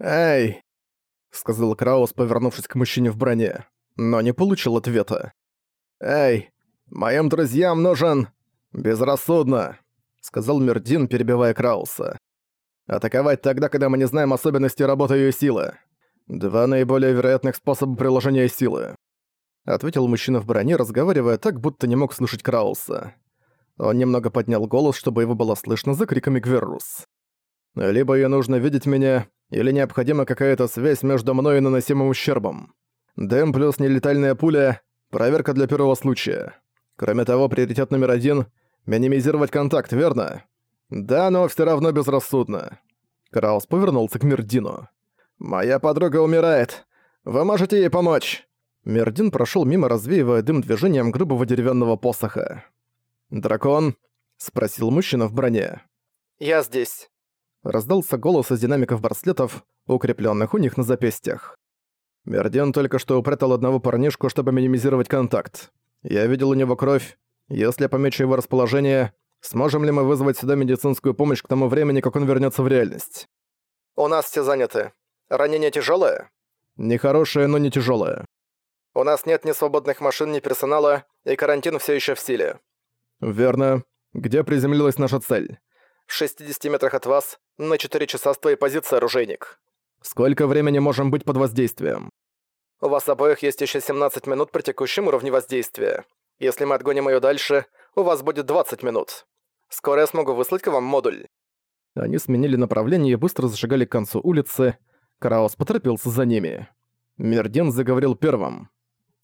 «Эй!» — сказал Краус, повернувшись к мужчине в броне, но не получил ответа. «Эй, моим друзьям нужен...» «Безрассудно», — сказал Мердин, перебивая Крауса. «Атаковать тогда, когда мы не знаем особенностей работы её силы. Два наиболее вероятных способа приложения силы», — ответил мужчина в броне, разговаривая так, будто не мог слышать Крауса. Он немного поднял голос, чтобы его было слышно за криками Гверрус. «Либо ей нужно видеть меня, или необходима какая-то связь между мной и наносимым ущербом. Дэм плюс нелетальная пуля — проверка для первого случая. Кроме того, приоритет номер один — минимизировать контакт, верно? Да, но все равно безрассудно. Краус повернулся к Мердину. «Моя подруга умирает. Вы можете ей помочь?» Мердин прошел мимо, развеивая дым движением грубого деревянного посоха. «Дракон?» — спросил мужчина в броне. «Я здесь» раздался голос из динамиков браслетов, укрепленных у них на запястьях. Мерден только что упрятал одного парнишку, чтобы минимизировать контакт. Я видел у него кровь. Если я помечу его расположение, сможем ли мы вызвать сюда медицинскую помощь к тому времени, как он вернется в реальность? У нас все заняты. Ранение тяжелое? Нехорошее, но не тяжелое. У нас нет ни свободных машин, ни персонала, и карантин все еще в силе. Верно. Где приземлилась наша цель? В 60 метрах от вас, на 4 часа с твоей позиции, оружейник. Сколько времени можем быть под воздействием? У вас обоих есть еще 17 минут при текущем уровне воздействия. Если мы отгоним ее дальше, у вас будет 20 минут. Скоро я смогу выслать к вам модуль. Они сменили направление и быстро зашагали к концу улицы. Караос поторопился за ними. Мердин заговорил первым.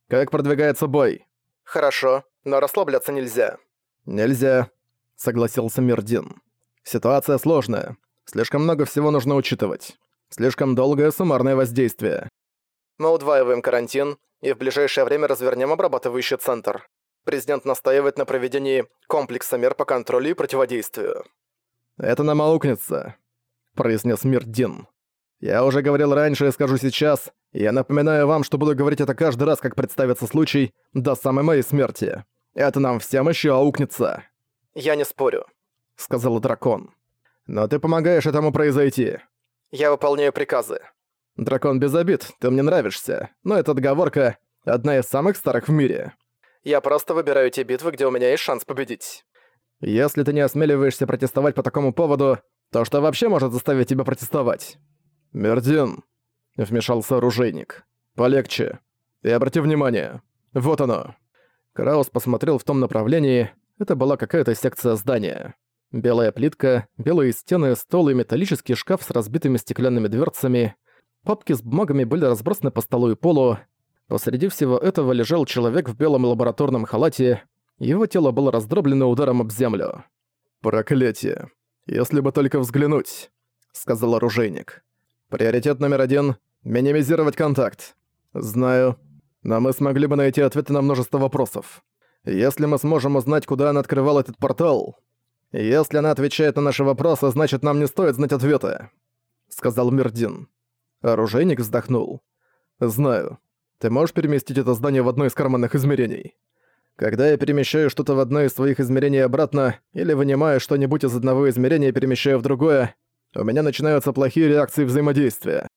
«Как продвигается бой?» «Хорошо, но расслабляться нельзя». «Нельзя», — согласился Мердин. Ситуация сложная. Слишком много всего нужно учитывать. Слишком долгое суммарное воздействие. Мы удваиваем карантин и в ближайшее время развернем обрабатывающий центр. Президент настаивает на проведении комплекса мер по контролю и противодействию. «Это нам аукнется», — произнес Мирдин. «Я уже говорил раньше и скажу сейчас, я напоминаю вам, что буду говорить это каждый раз, как представится случай, до самой моей смерти. Это нам всем еще аукнется». «Я не спорю», — сказал дракон. «Но ты помогаешь этому произойти». «Я выполняю приказы». «Дракон без обид, ты мне нравишься, но эта отговорка — одна из самых старых в мире». «Я просто выбираю те битвы, где у меня есть шанс победить». «Если ты не осмеливаешься протестовать по такому поводу, то что вообще может заставить тебя протестовать?» «Мердин», — вмешался оружейник. «Полегче. И обрати внимание. Вот оно». Краус посмотрел в том направлении, это была какая-то секция здания. Белая плитка, белые стены, стол и металлический шкаф с разбитыми стеклянными дверцами. Папки с бумагами были разбросаны по столу и полу. Посреди всего этого лежал человек в белом лабораторном халате. Его тело было раздроблено ударом об землю. «Проклятие! Если бы только взглянуть!» — сказал оружейник. «Приоритет номер один — минимизировать контакт. Знаю, но мы смогли бы найти ответы на множество вопросов. Если мы сможем узнать, куда он открывал этот портал, «Если она отвечает на наши вопросы, значит, нам не стоит знать ответа», — сказал Мирдин. Оружейник вздохнул. «Знаю. Ты можешь переместить это здание в одно из карманных измерений? Когда я перемещаю что-то в одно из своих измерений обратно, или вынимаю что-нибудь из одного измерения и перемещаю в другое, у меня начинаются плохие реакции взаимодействия.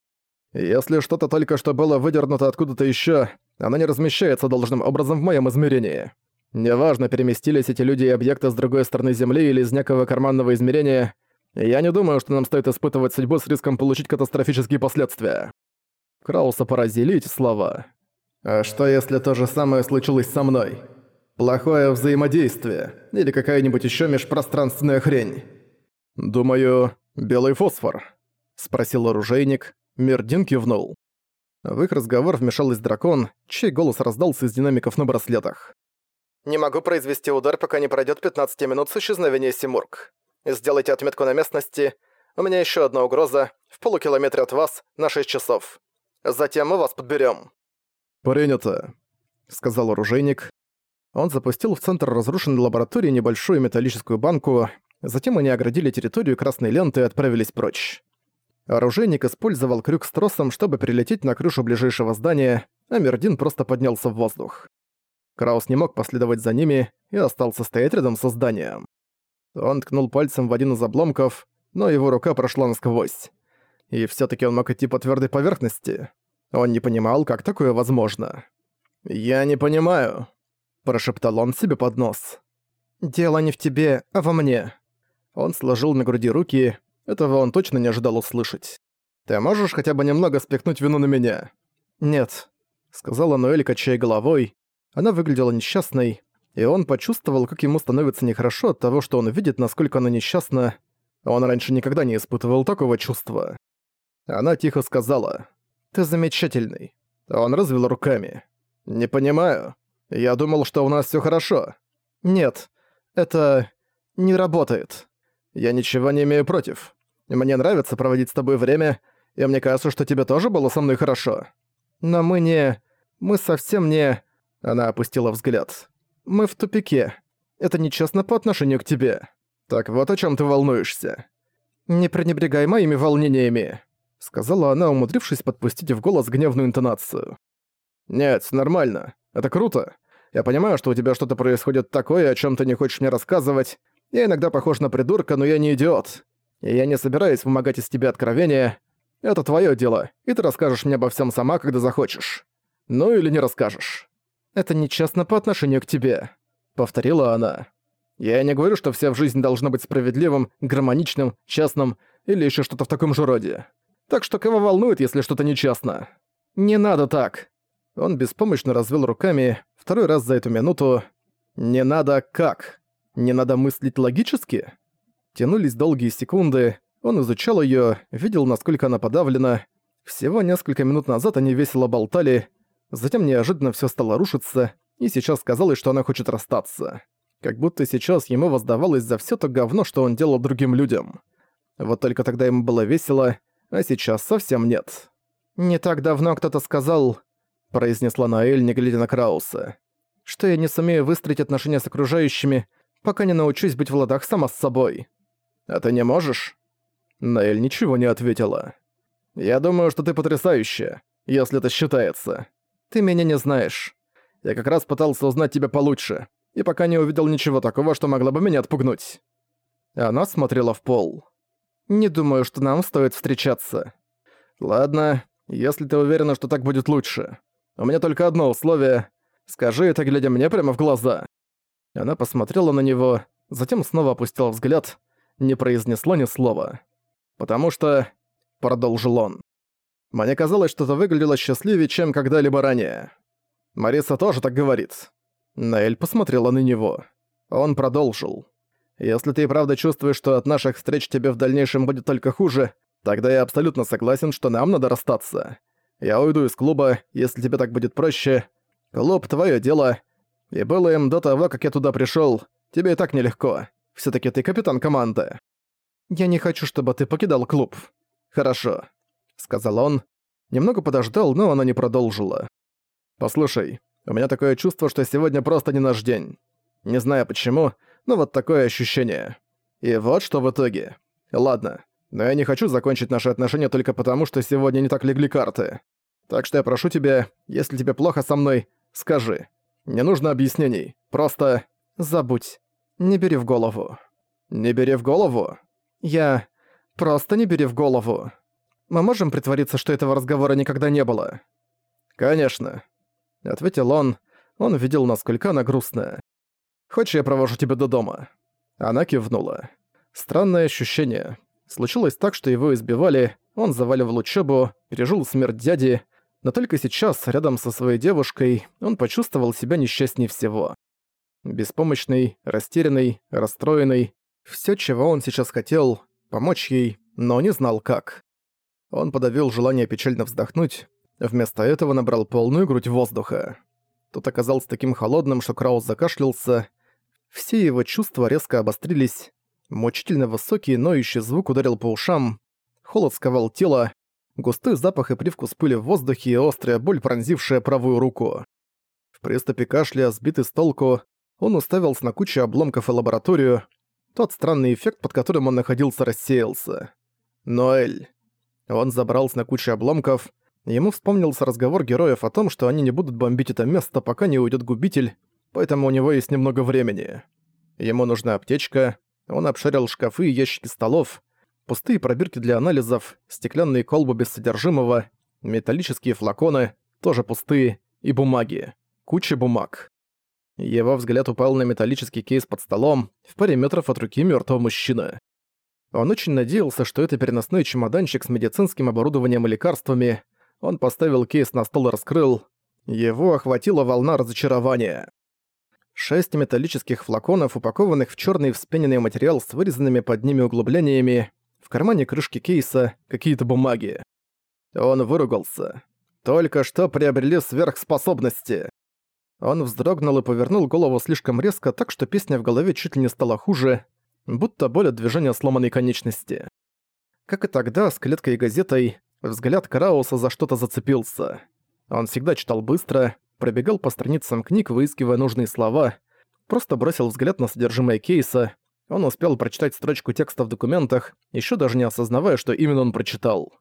Если что-то только что было выдернуто откуда-то еще, оно не размещается должным образом в моем измерении. Неважно, переместились эти люди и объекты с другой стороны Земли или из некого карманного измерения, я не думаю, что нам стоит испытывать судьбу с риском получить катастрофические последствия. Крауса поразили эти слова. А что если то же самое случилось со мной? Плохое взаимодействие или какая-нибудь еще межпространственная хрень? Думаю, белый фосфор, спросил оружейник. Мердин кивнул. В их разговор вмешалась дракон, чей голос раздался из динамиков на браслетах. Не могу произвести удар, пока не пройдет 15 минут с исчезновения Симург. Сделайте отметку на местности. У меня еще одна угроза. В полукилометре от вас на 6 часов. Затем мы вас подберем. «Принято», — сказал оружейник. Он запустил в центр разрушенной лаборатории небольшую металлическую банку, затем они оградили территорию красной лентой и отправились прочь. Оружейник использовал крюк с тросом, чтобы прилететь на крышу ближайшего здания, а Мердин просто поднялся в воздух. Краус не мог последовать за ними и остался стоять рядом со зданием. Он ткнул пальцем в один из обломков, но его рука прошла насквозь. и все таки он мог идти по твердой поверхности. Он не понимал, как такое возможно. «Я не понимаю», – прошептал он себе под нос. «Дело не в тебе, а во мне». Он сложил на груди руки, этого он точно не ожидал услышать. «Ты можешь хотя бы немного спихнуть вину на меня?» «Нет», — сказала Ноэль, качая головой. Она выглядела несчастной, и он почувствовал, как ему становится нехорошо от того, что он видит, насколько она несчастна. Он раньше никогда не испытывал такого чувства. Она тихо сказала, «Ты замечательный». Он развел руками. «Не понимаю. Я думал, что у нас всё хорошо». «Нет, это... не работает. Я ничего не имею против. Мне нравится проводить с тобой время, и мне кажется, что тебе тоже было со мной хорошо. Но мы не... мы совсем не...» Она опустила взгляд. Мы в тупике. Это нечестно по отношению к тебе. Так вот о чем ты волнуешься. Не пренебрегай моими волнениями, сказала она, умудрившись подпустить в голос гневную интонацию. Нет, нормально. Это круто. Я понимаю, что у тебя что-то происходит такое, о чем ты не хочешь мне рассказывать. Я иногда похож на придурка, но я не идиот. И я не собираюсь вымогать из тебя откровения. Это твое дело, и ты расскажешь мне обо всем сама, когда захочешь. Ну или не расскажешь. «Это нечестно по отношению к тебе», — повторила она. «Я не говорю, что вся в жизни должна быть справедливым, гармоничным, честным или еще что-то в таком же роде. Так что кого волнует, если что-то нечестно? Не надо так!» Он беспомощно развел руками, второй раз за эту минуту. «Не надо как? Не надо мыслить логически?» Тянулись долгие секунды, он изучал её, видел, насколько она подавлена. Всего несколько минут назад они весело болтали, Затем неожиданно все стало рушиться, и сейчас казалось, что она хочет расстаться. Как будто сейчас ему воздавалось за все то говно, что он делал другим людям. Вот только тогда ему было весело, а сейчас совсем нет. «Не так давно кто-то сказал», — произнесла Наэль, не глядя на Крауса, «что я не сумею выстроить отношения с окружающими, пока не научусь быть в ладах сама с собой». «А ты не можешь?» Наэль ничего не ответила. «Я думаю, что ты потрясающая, если это считается. Ты меня не знаешь. Я как раз пытался узнать тебя получше, и пока не увидел ничего такого, что могло бы меня отпугнуть». Она смотрела в пол. «Не думаю, что нам стоит встречаться». «Ладно, если ты уверена, что так будет лучше. У меня только одно условие. Скажи это, глядя мне прямо в глаза». Она посмотрела на него, затем снова опустила взгляд, не произнесла ни слова. «Потому что...» — продолжил он. Мне казалось, что это выглядело счастливее, чем когда-либо ранее. Мариса тоже так говорит. Наэль посмотрела на него. Он продолжил. «Если ты и правда чувствуешь, что от наших встреч тебе в дальнейшем будет только хуже, тогда я абсолютно согласен, что нам надо расстаться. Я уйду из клуба, если тебе так будет проще. Клуб — твое дело. И было им до того, как я туда пришел. Тебе и так нелегко. все таки ты капитан команды. Я не хочу, чтобы ты покидал клуб. Хорошо. — сказал он. Немного подождал, но она не продолжила. «Послушай, у меня такое чувство, что сегодня просто не наш день. Не знаю почему, но вот такое ощущение. И вот что в итоге. Ладно, но я не хочу закончить наши отношения только потому, что сегодня не так легли карты. Так что я прошу тебя, если тебе плохо со мной, скажи. Не нужно объяснений, просто забудь. Не бери в голову. Не бери в голову? Я... Просто не бери в голову. Мы можем притвориться, что этого разговора никогда не было?» «Конечно», — ответил он. Он видел, насколько она грустная. «Хочешь, я провожу тебя до дома?» Она кивнула. Странное ощущение. Случилось так, что его избивали, он заваливал учебу, пережил смерть дяди, но только сейчас, рядом со своей девушкой, он почувствовал себя несчастней всего. Беспомощный, растерянный, расстроенный. Все, чего он сейчас хотел, помочь ей, но не знал как. Он подавил желание печально вздохнуть, вместо этого набрал полную грудь воздуха. Тот оказался таким холодным, что Краус закашлялся. Все его чувства резко обострились. Мучительно высокий, ноющий звук ударил по ушам. Холод сковал тело. Густой запах и привкус пыли в воздухе и острая боль, пронзившая правую руку. В приступе кашля, сбитый с толку, он уставился на кучу обломков и лабораторию. Тот странный эффект, под которым он находился, рассеялся. Ноэль. Он забрался на кучу обломков. Ему вспомнился разговор героев о том, что они не будут бомбить это место, пока не уйдет губитель, поэтому у него есть немного времени. Ему нужна аптечка, он обшарил шкафы и ящики столов. пустые пробирки для анализов, стеклянные колбы без содержимого, металлические флаконы, тоже пустые, и бумаги. Куча бумаг. Его взгляд упал на металлический кейс под столом, в паре метров от руки мертвого мужчины. Он очень надеялся, что это переносной чемоданчик с медицинским оборудованием и лекарствами. Он поставил кейс на стол и раскрыл. Его охватила волна разочарования. Шесть металлических флаконов, упакованных в черный вспененный материал с вырезанными под ними углублениями, в кармане крышки кейса какие-то бумаги. Он выругался. Только что приобрели сверхспособности. Он вздрогнул и повернул голову слишком резко, так что песня в голове чуть ли не стала хуже, будто боль от движения сломанной конечности. Как и тогда, с клеткой и газетой, взгляд Карауса за что-то зацепился. Он всегда читал быстро, пробегал по страницам книг, выискивая нужные слова, просто бросил взгляд на содержимое кейса, он успел прочитать строчку текста в документах, еще даже не осознавая, что именно он прочитал.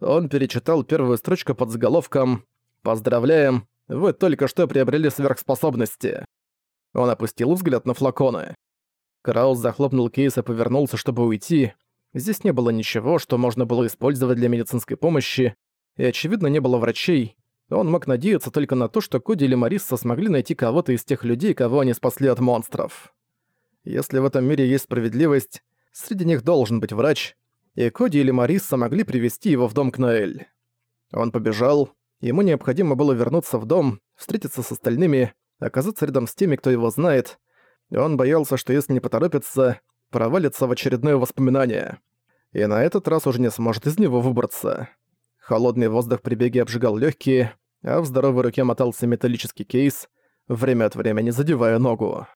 Он перечитал первую строчку под заголовком «Поздравляем, вы только что приобрели сверхспособности». Он опустил взгляд на флаконы. Краус захлопнул кейс и повернулся, чтобы уйти. Здесь не было ничего, что можно было использовать для медицинской помощи, и, очевидно, не было врачей. Он мог надеяться только на то, что Коди или Марисса смогли найти кого-то из тех людей, кого они спасли от монстров. Если в этом мире есть справедливость, среди них должен быть врач, и Коди или Марисса могли привести его в дом к Ноэль. Он побежал, ему необходимо было вернуться в дом, встретиться с остальными, оказаться рядом с теми, кто его знает, он боялся, что если не поторопится, провалится в очередное воспоминание. И на этот раз уже не сможет из него выбраться. Холодный воздух при беге обжигал легкие, а в здоровой руке мотался металлический кейс, время от времени задевая ногу.